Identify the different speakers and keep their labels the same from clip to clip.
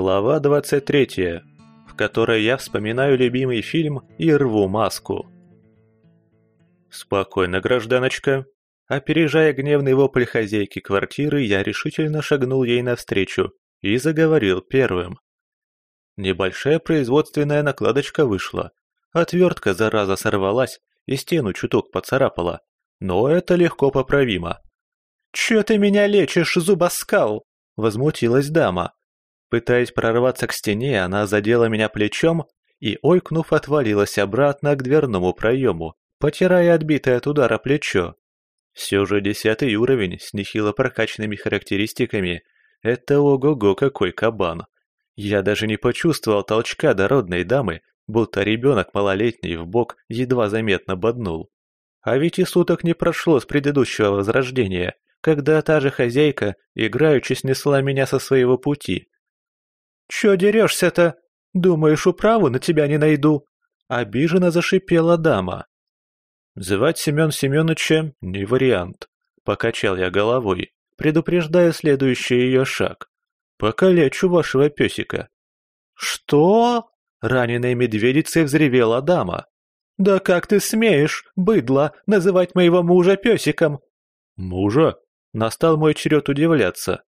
Speaker 1: Глава 23, в которой я вспоминаю любимый фильм и рву маску. «Спокойно, гражданочка». Опережая гневный вопль хозяйки квартиры, я решительно шагнул ей навстречу и заговорил первым. Небольшая производственная накладочка вышла. Отвертка, зараза, сорвалась и стену чуток поцарапала. Но это легко поправимо. «Чё ты меня лечишь, зубоскал?» – возмутилась дама. Пытаясь прорваться к стене, она задела меня плечом и, ойкнув, отвалилась обратно к дверному проему, потирая отбитое от удара плечо. Все же десятый уровень с нехило прокачанными характеристиками – это ого-го какой кабан. Я даже не почувствовал толчка дородной дамы, будто ребенок малолетний в бок едва заметно боднул. А ведь и суток не прошло с предыдущего возрождения, когда та же хозяйка играючи снесла меня со своего пути – «Чё дерешься-то? Думаешь, управу на тебя не найду?» Обиженно зашипела дама. «Звать Семен Семеновича не вариант», — покачал я головой, предупреждая следующий ее шаг. «Покалечу вашего песика». «Что?» — раненой медведицей взревела дама. «Да как ты смеешь, быдло, называть моего мужа песиком?» «Мужа?» — настал мой черед удивляться.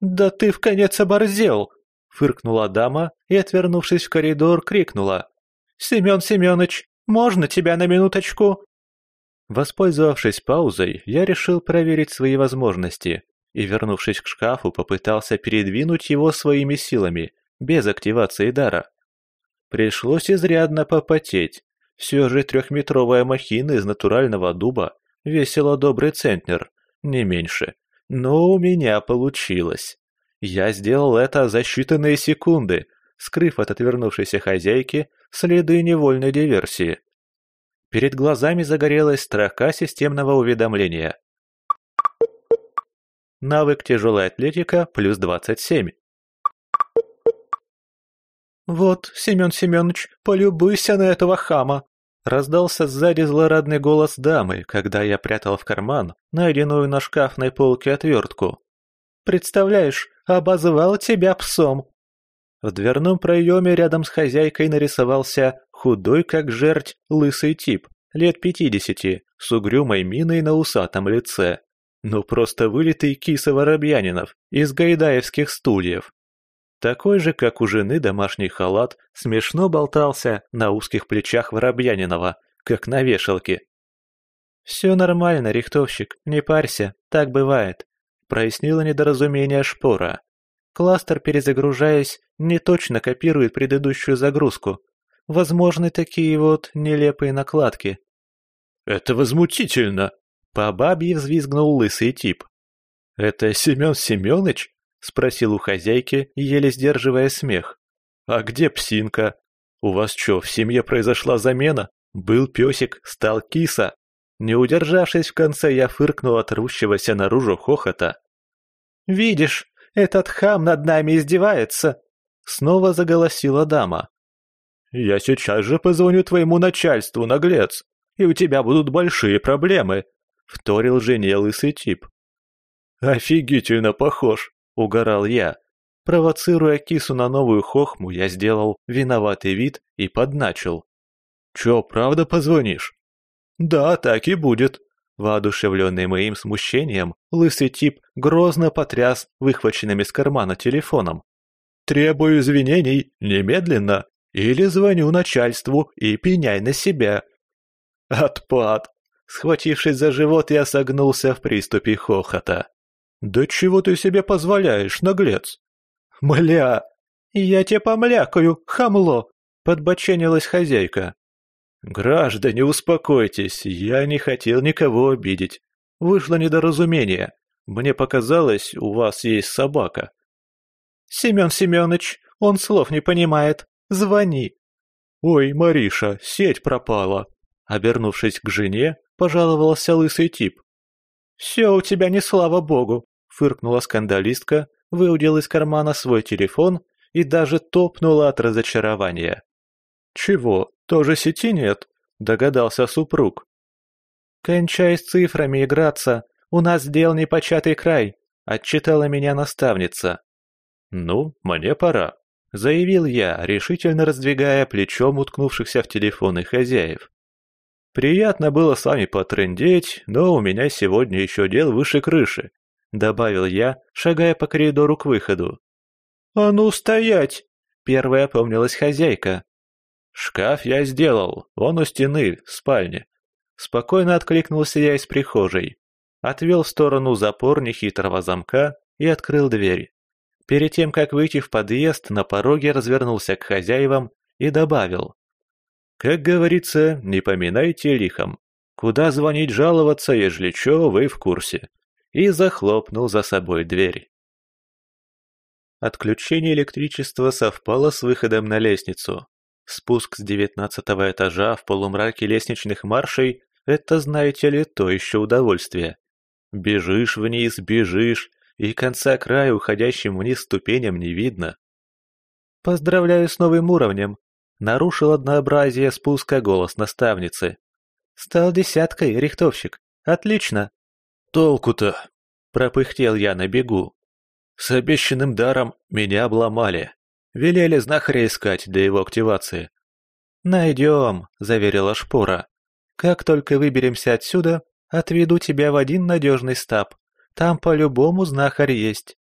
Speaker 1: «Да ты в конец оборзел!» Фыркнула дама и, отвернувшись в коридор, крикнула. «Семен Семенович, можно тебя на минуточку?» Воспользовавшись паузой, я решил проверить свои возможности и, вернувшись к шкафу, попытался передвинуть его своими силами, без активации дара. Пришлось изрядно попотеть. Все же трехметровая махина из натурального дуба весила добрый центнер, не меньше. Но у меня получилось. Я сделал это за считанные секунды, скрыв от отвернувшейся хозяйки следы невольной диверсии. Перед глазами загорелась строка системного уведомления. Навык тяжелая атлетика плюс 27. «Вот, Семен Семенович, полюбуйся на этого хама!» Раздался сзади злорадный голос дамы, когда я прятал в карман найденную на шкафной полке отвертку. «Представляешь, обозвал тебя псом!» В дверном проеме рядом с хозяйкой нарисовался худой как жерть лысый тип, лет пятидесяти, с угрюмой миной на усатом лице. Ну просто вылитый киса Воробьянинов из гайдаевских стульев. Такой же, как у жены, домашний халат смешно болтался на узких плечах Воробьянинова, как на вешалке. «Все нормально, рихтовщик, не парься, так бывает прояснила недоразумение Шпора. Кластер, перезагружаясь, не точно копирует предыдущую загрузку. Возможны такие вот нелепые накладки. «Это возмутительно!» — по бабье взвизгнул лысый тип. «Это Семен Семенович?» — спросил у хозяйки, еле сдерживая смех. «А где псинка? У вас что, в семье произошла замена? Был песик, стал киса?» Не удержавшись в конце, я фыркнул от рвущегося наружу хохота. «Видишь, этот хам над нами издевается!» Снова заголосила дама. «Я сейчас же позвоню твоему начальству, наглец, и у тебя будут большие проблемы», — вторил жене лысый тип. «Офигительно похож», — угорал я. Провоцируя кису на новую хохму, я сделал виноватый вид и подначил. «Чё, правда позвонишь?» «Да, так и будет», Воодушевленный моим смущением, лысый тип грозно потряс выхваченным из кармана телефоном. «Требую извинений немедленно, или звоню начальству и пеняй на себя». «Отпад!» Схватившись за живот, я согнулся в приступе хохота. «Да чего ты себе позволяешь, наглец?» «Мля! Я тебе помлякаю, хамло!» Подбоченилась хозяйка. «Граждане, успокойтесь, я не хотел никого обидеть. Вышло недоразумение. Мне показалось, у вас есть собака». «Семен Семенович, он слов не понимает. Звони». «Ой, Мариша, сеть пропала». Обернувшись к жене, пожаловался лысый тип. «Все у тебя не слава богу», — фыркнула скандалистка, выудила из кармана свой телефон и даже топнула от разочарования. «Чего? Тоже сети нет?» – догадался супруг. «Кончай с цифрами играться, у нас дел непочатый край», – отчитала меня наставница. «Ну, мне пора», — заявил я, решительно раздвигая плечом уткнувшихся в телефоны хозяев. «Приятно было с вами потрындеть, но у меня сегодня еще дел выше крыши», — добавил я, шагая по коридору к выходу. «А ну, стоять!» — первая помнилась хозяйка. «Шкаф я сделал, он у стены, в спальне». Спокойно откликнулся я из прихожей, отвел в сторону запор нехитрого замка и открыл дверь. Перед тем, как выйти в подъезд, на пороге развернулся к хозяевам и добавил. Как говорится, не поминайте лихом. Куда звонить жаловаться, ежели чё, вы в курсе. И захлопнул за собой дверь. Отключение электричества совпало с выходом на лестницу. Спуск с девятнадцатого этажа в полумраке лестничных маршей – это, знаете ли, то еще удовольствие. Бежишь вниз, бежишь, и конца края уходящим вниз ступеням не видно. «Поздравляю с новым уровнем», Нарушил однообразие спуска голос наставницы. «Стал десяткой, рихтовщик. Отлично!» «Толку-то!» — пропыхтел я на бегу. «С обещанным даром меня обломали. Велели знахаря искать для его активации». «Найдем», — заверила Шпора. «Как только выберемся отсюда, отведу тебя в один надежный стаб. Там по-любому знахарь есть».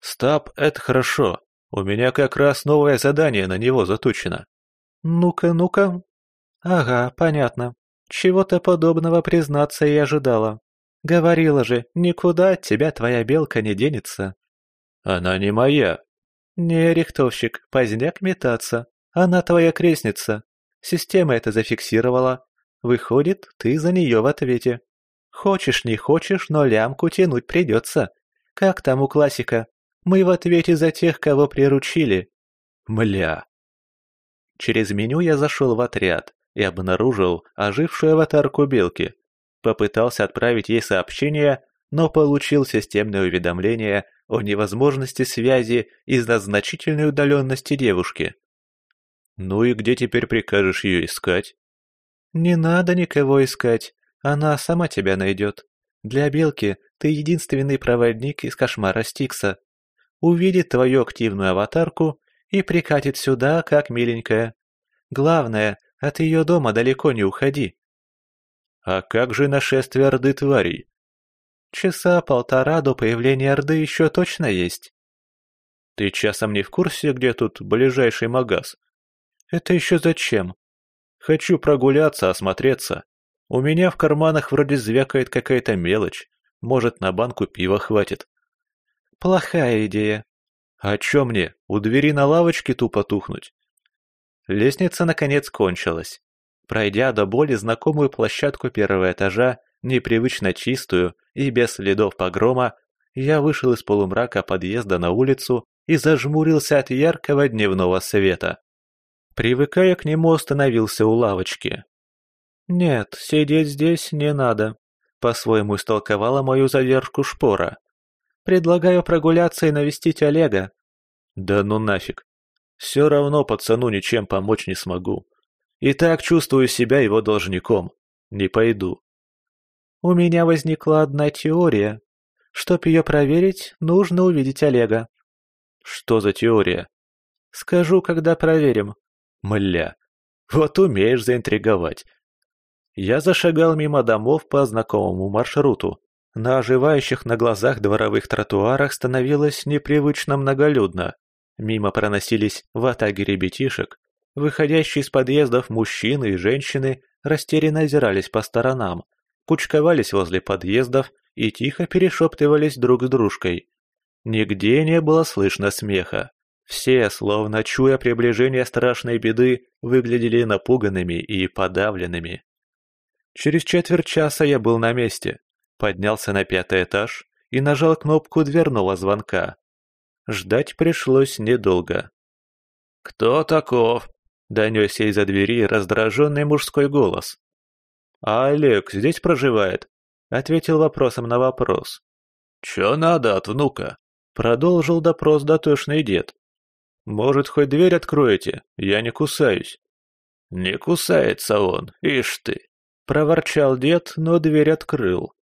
Speaker 1: «Стаб — это хорошо. У меня как раз новое задание на него заточено. «Ну-ка, ну-ка». «Ага, понятно. Чего-то подобного, признаться, и ожидала. Говорила же, никуда от тебя твоя белка не денется». «Она не моя». «Не, рихтовщик, поздняк метаться. Она твоя крестница. Система это зафиксировала. Выходит, ты за нее в ответе. Хочешь, не хочешь, но лямку тянуть придется. Как там у классика? Мы в ответе за тех, кого приручили». «Мля, Через меню я зашел в отряд и обнаружил ожившую аватарку Белки. Попытался отправить ей сообщение, но получил системное уведомление о невозможности связи из-за значительной удаленности девушки. «Ну и где теперь прикажешь ее искать?» «Не надо никого искать, она сама тебя найдет. Для Белки ты единственный проводник из кошмара Стикса. Увидит твою активную аватарку и прикатит сюда, как миленькая. Главное, от ее дома далеко не уходи. А как же нашествие Орды тварей? Часа полтора до появления Орды еще точно есть. Ты часом не в курсе, где тут ближайший магаз? Это еще зачем? Хочу прогуляться, осмотреться. У меня в карманах вроде звякает какая-то мелочь. Может, на банку пива хватит. Плохая идея. А чё мне, у двери на лавочке тупо тухнуть? Лестница наконец кончилась. Пройдя до боли знакомую площадку первого этажа, непривычно чистую и без следов погрома, я вышел из полумрака подъезда на улицу и зажмурился от яркого дневного света. Привыкая к нему, остановился у лавочки. «Нет, сидеть здесь не надо», — по-своему истолковала мою задержку шпора. «Предлагаю прогуляться и навестить Олега». «Да ну нафиг. Все равно пацану ничем помочь не смогу. И так чувствую себя его должником. Не пойду. У меня возникла одна теория. Чтоб ее проверить, нужно увидеть Олега. Что за теория? Скажу, когда проверим. Мля, вот умеешь заинтриговать. Я зашагал мимо домов по знакомому маршруту. На оживающих на глазах дворовых тротуарах становилось непривычно многолюдно. Мимо проносились ватаги ребятишек. Выходящие из подъездов мужчины и женщины растерянно озирались по сторонам, кучковались возле подъездов и тихо перешептывались друг с дружкой. Нигде не было слышно смеха. Все, словно чуя приближение страшной беды, выглядели напуганными и подавленными. Через четверть часа я был на месте, поднялся на пятый этаж и нажал кнопку дверного звонка. Ждать пришлось недолго. «Кто таков?» — донесся из-за двери раздраженный мужской голос. «А Олег здесь проживает?» — ответил вопросом на вопрос. «Чё надо от внука?» — продолжил допрос дотошный дед. «Может, хоть дверь откроете? Я не кусаюсь». «Не кусается он, ишь ты!» — проворчал дед, но дверь открыл.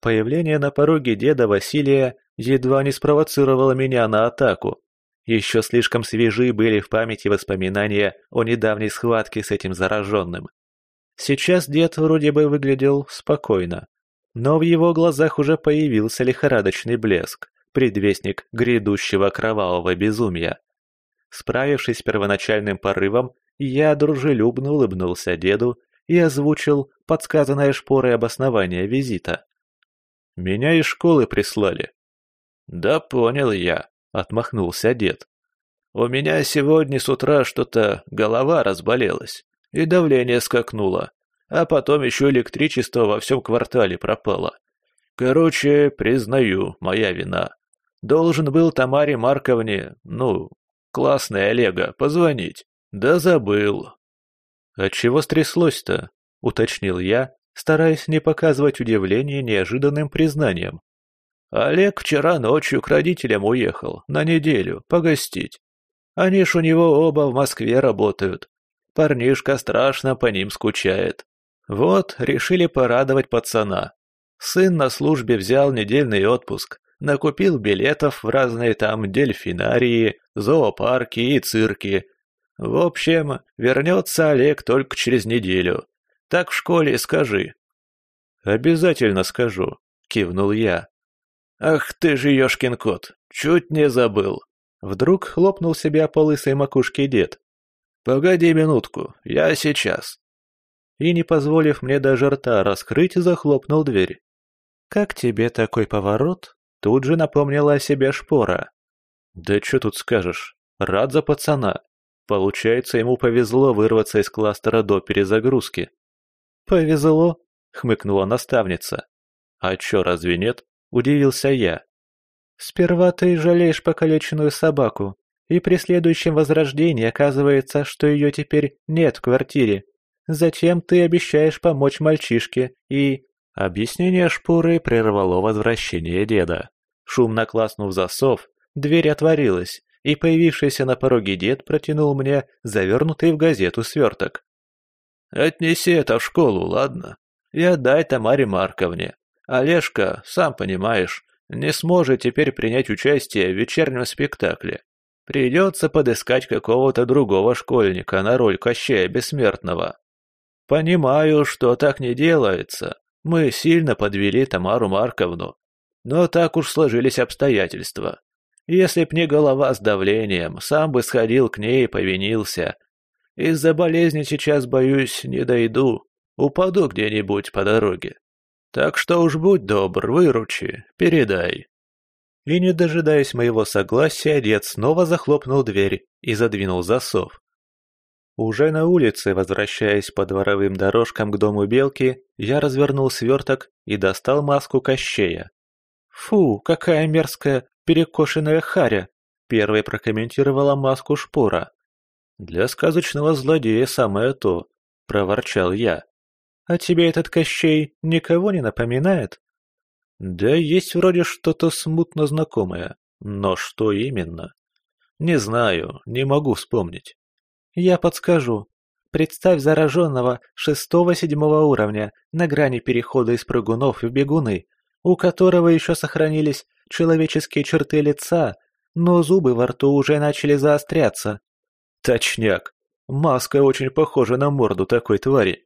Speaker 1: Появление на пороге деда Василия едва не спровоцировало меня на атаку. Еще слишком свежи были в памяти воспоминания о недавней схватке с этим зараженным. Сейчас дед вроде бы выглядел спокойно, но в его глазах уже появился лихорадочный блеск, предвестник грядущего кровавого безумия. Справившись с первоначальным порывом, я дружелюбно улыбнулся деду и озвучил подсказанное шпорой обоснование визита. «Меня из школы прислали». «Да понял я», — отмахнулся дед. «У меня сегодня с утра что-то голова разболелась, и давление скакнуло, а потом еще электричество во всем квартале пропало. Короче, признаю, моя вина. Должен был Тамаре Марковне, ну, классной Олега, позвонить. Да забыл. «А чего стряслось-то?» — уточнил я, стараясь не показывать удивление неожиданным признанием. Олег вчера ночью к родителям уехал, на неделю, погостить. Они ж у него оба в Москве работают. Парнишка страшно по ним скучает. Вот, решили порадовать пацана. Сын на службе взял недельный отпуск, накупил билетов в разные там дельфинарии, зоопарки и цирки. В общем, вернется Олег только через неделю. Так в школе скажи. «Обязательно скажу», — кивнул я. «Ах ты же, ёшкин кот, чуть не забыл!» Вдруг хлопнул себя по лысой макушке дед. «Погоди минутку, я сейчас!» И, не позволив мне даже рта раскрыть, захлопнул дверь. «Как тебе такой поворот?» Тут же напомнила о себе шпора. «Да что тут скажешь, рад за пацана. Получается, ему повезло вырваться из кластера до перезагрузки». «Повезло?» — хмыкнула наставница. «А чё, разве нет?» — удивился я. «Сперва ты жалеешь покалеченную собаку, и при следующем возрождении оказывается, что ее теперь нет в квартире. Затем ты обещаешь помочь мальчишке и...» Объяснение шпуры прервало возвращение деда. Шумно класнув засов, дверь отворилась, и появившийся на пороге дед протянул мне завернутый в газету сверток. «Отнеси это в школу, ладно? И отдай Тамаре Марковне. Олежка, сам понимаешь, не сможет теперь принять участие в вечернем спектакле. Придется подыскать какого-то другого школьника на роль Кощея Бессмертного. Понимаю, что так не делается. Мы сильно подвели Тамару Марковну. Но так уж сложились обстоятельства. Если б не голова с давлением, сам бы сходил к ней и повинился. Из-за болезни сейчас, боюсь, не дойду. Упаду где-нибудь по дороге. Так что уж будь добр, выручи, передай». И не дожидаясь моего согласия, дед снова захлопнул дверь и задвинул засов. Уже на улице, возвращаясь по дворовым дорожкам к дому Белки, я развернул сверток и достал маску Кощея. «Фу, какая мерзкая, перекошенная харя!» — первой прокомментировала маску шпора. «Для сказочного злодея самое то», — проворчал я. А тебе этот Кощей никого не напоминает? Да есть вроде что-то смутно знакомое, но что именно? Не знаю, не могу вспомнить. Я подскажу. Представь зараженного шестого-седьмого уровня на грани перехода из прыгунов в бегуны, у которого еще сохранились человеческие черты лица, но зубы во рту уже начали заостряться. Точняк. Маска очень похожа на морду такой твари.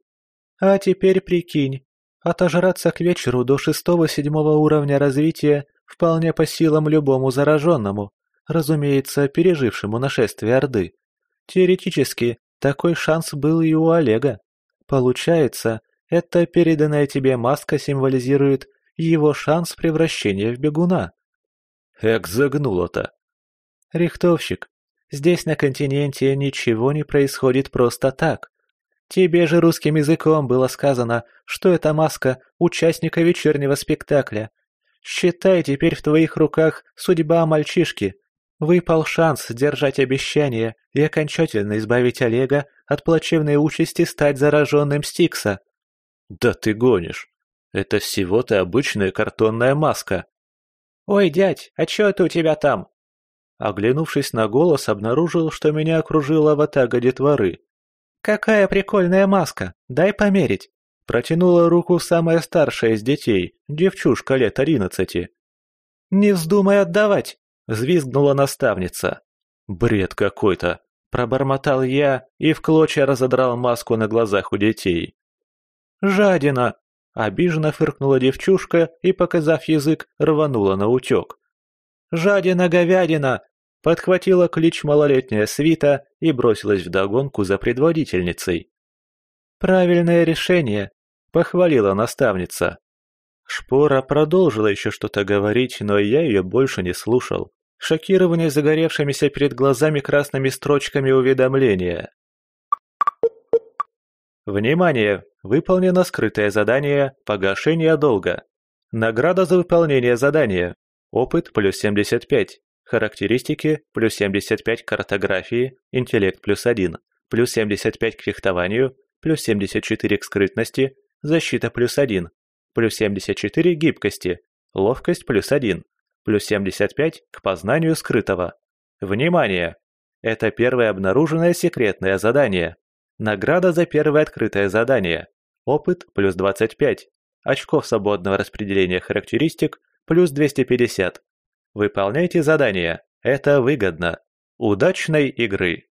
Speaker 1: А теперь прикинь, отожраться к вечеру до шестого-седьмого уровня развития вполне по силам любому зараженному, разумеется, пережившему нашествие Орды. Теоретически, такой шанс был и у Олега. Получается, эта переданная тебе маска символизирует его шанс превращения в бегуна. Эк, загнуло-то. Рихтовщик, здесь на континенте ничего не происходит просто так. Тебе же русским языком было сказано, что эта маска участника вечернего спектакля. Считай, теперь в твоих руках судьба мальчишки. Выпал шанс держать обещание и окончательно избавить Олега от плачевной участи стать зараженным Стикса. Да ты гонишь. Это всего-то обычная картонная маска. Ой, дядь, а чё это у тебя там? Оглянувшись на голос, обнаружил, что меня окружила ватага детворы. «Какая прикольная маска! Дай померить!» Протянула руку самая старшая из детей, девчушка лет одиннадцати. «Не вздумай отдавать!» — взвизгнула наставница. Бред какой-то. Пробормотал я и в клочья разодрал маску на глазах у детей. «Жадина!» – обиженно фыркнула девчушка и, показав язык, рванула на утек. «Жадина-говядина!» – подхватила клич малолетняя свита и бросилась вдогонку за предводительницей. «Правильное решение!» – похвалила наставница. Шпора продолжила еще что-то говорить, но я ее больше не слушал. Шокирование загоревшимися перед глазами красными строчками уведомления. Внимание! Выполнено скрытое задание «Погашение долга». Награда за выполнение задания. Опыт плюс 75. Характеристики плюс 75 к картографии, интеллект плюс 1, плюс 75 к фехтованию, плюс 74 к скрытности, защита плюс 1, плюс 74 гибкости, ловкость плюс 1, плюс 75 к познанию скрытого. Внимание! Это первое обнаруженное секретное задание. Награда за первое открытое задание. Опыт плюс 25. Очков свободного распределения характеристик плюс 250. Выполняйте задание. Это выгодно. Удачной игры!